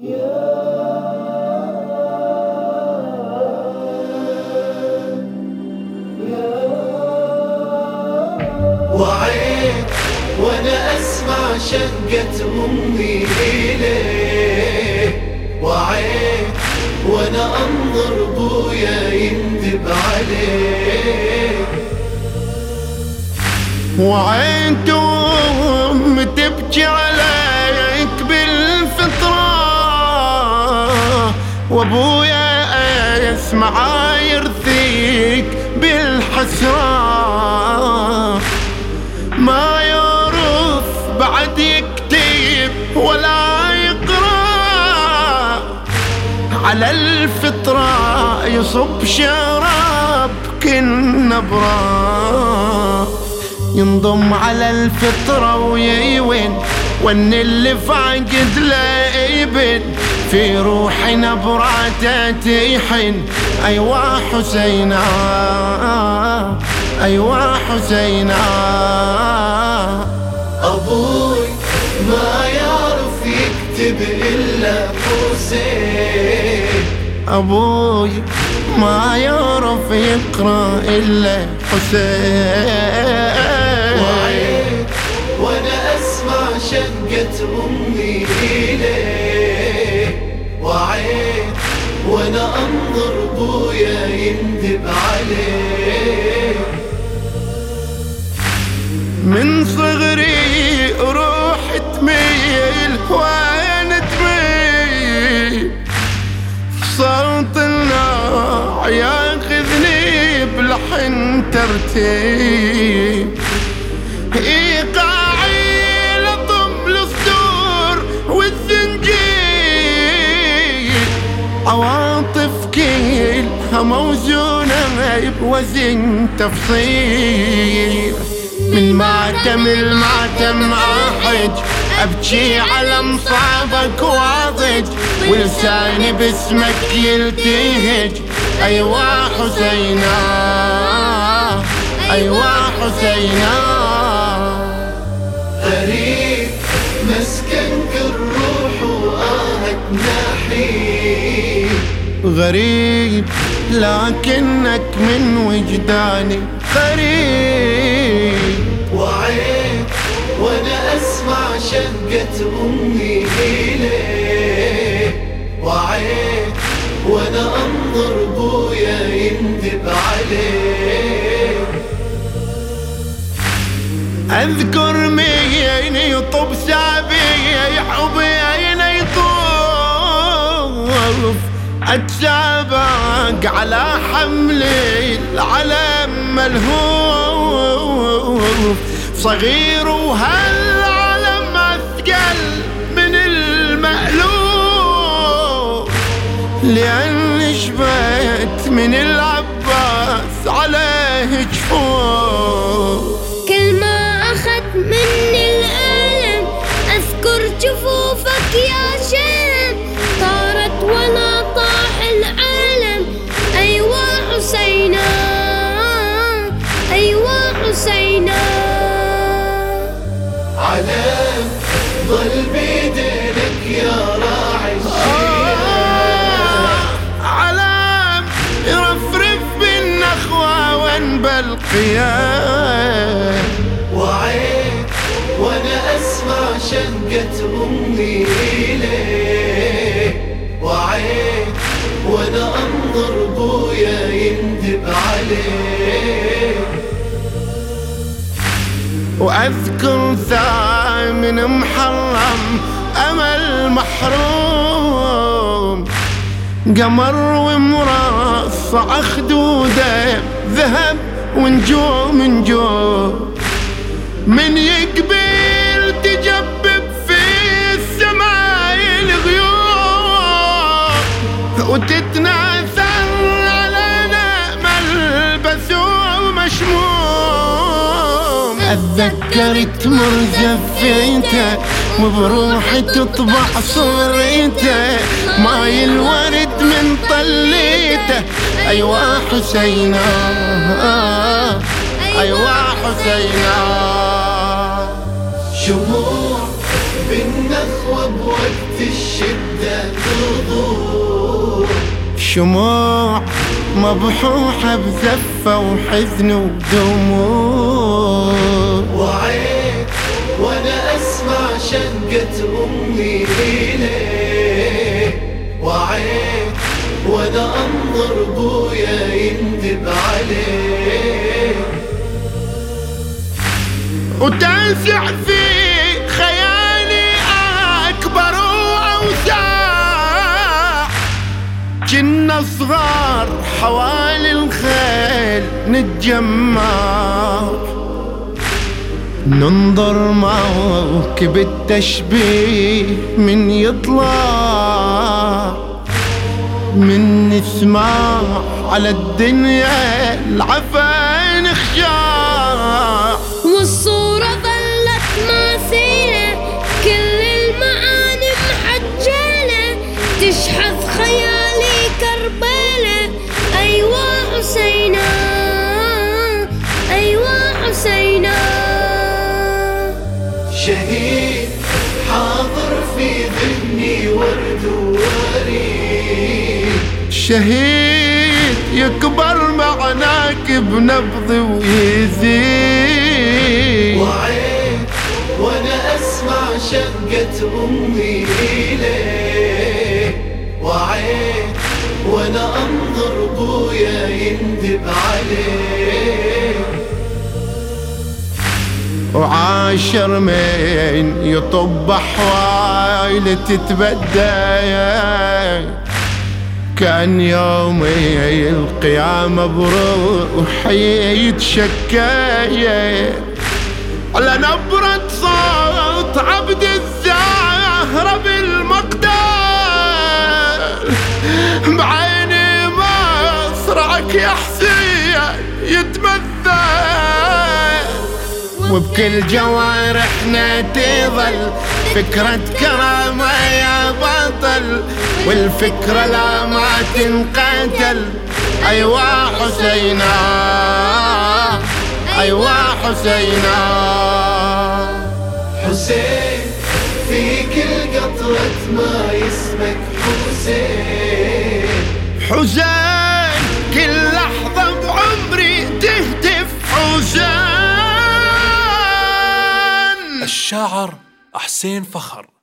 وعيت وأنا أسمع شقة أمي إليه. وعيت وأنا أنظر بويا يندب عليه. وعيت وابويا يسمع يرثيك بالحسرة. ما يعرف بعد يكتب ولا يقرأ. على الفطرة يصب شراب كل نبرة ينضم على الفطرة ويوين وإن اللي فاقد له ابن في روحي نبراته تيحن أيوا حسينا أيوا حسينا. أبوي ما يعرف يكتب إلا حسين. أبوي ما يعرف يقرأ إلا حسين. وعيت وأنا أسمع شقة أمي إليه. وعيت وأنا أنظر بويا يندب عليه من صغري روح تميل وين تميل؟ صوت الناع ياخذني بلحن ترتيب. كلها موزونة بوزن تفصيل. من ماتم الماتم احج أبكي على مصابك واضج. ولساني باسمك يلتهج. ايوا حسينا ايوا حسينا. غريب مسكنك الروح وآهك نحيب غريب لكنك من وجداني قريب. وعيت وأنا أسمع شقة أمي اليه وعيت وأنا أنظر بويا يندب عليه أذكر مين يطب سابيح وبين اتسابق على حمل العلم ملهوف. صغير وهالعلم اثقل من المألوف؟ لأن شبت من العباس عليه علم ظل بيدينك يا راعي. الشيعة علام يرفرف بالنخوة وانبى القيام وأذكر ثامن محرم أمل محروم. قمر ومرصع خدوده ذهب ونجوم نجوم من ومشموم اتذكر تمر زفيته وبروحي تطبع صورته ماي الورد من طليته ايوا حسينا ايوا حسينا. شموع بالنخوة بوقت الشدة شموع مبحوحة بزفة وحزن ودموع. شقة أمي ليه وعيت وأنا أنظر بويا يندب عليه وتنسع في خيالي أكبر وأوسع كنا صغار حوالي الخيل نتجمع. ننظر موكب التشبيه من يطلع من نسمع على الدنيا العفا نخشع شهيد يكبر معناك بنبض ويزيد. وعيت وأنا أسمع شقة أمي ليه وعيت وأنا أنظر بويا يندب عليه وعاشر من يطب حوايل تتبدى كان يوم القيامة بروحي يتشكى على نبرة صوت عبد الزهرة بالمقدار. بعيني مصرعك يا حسين يتمثل وبكل جوارحنا تظل فكرة كرامة يا بطل والفكرة لا ما تنقتل. أيوا حسينا أيوا حسينا. حسين في كل قطرة ما اسمك حسين. حسين كل لحظة بعمري تهتف حسين. الشاعر حسين فخر.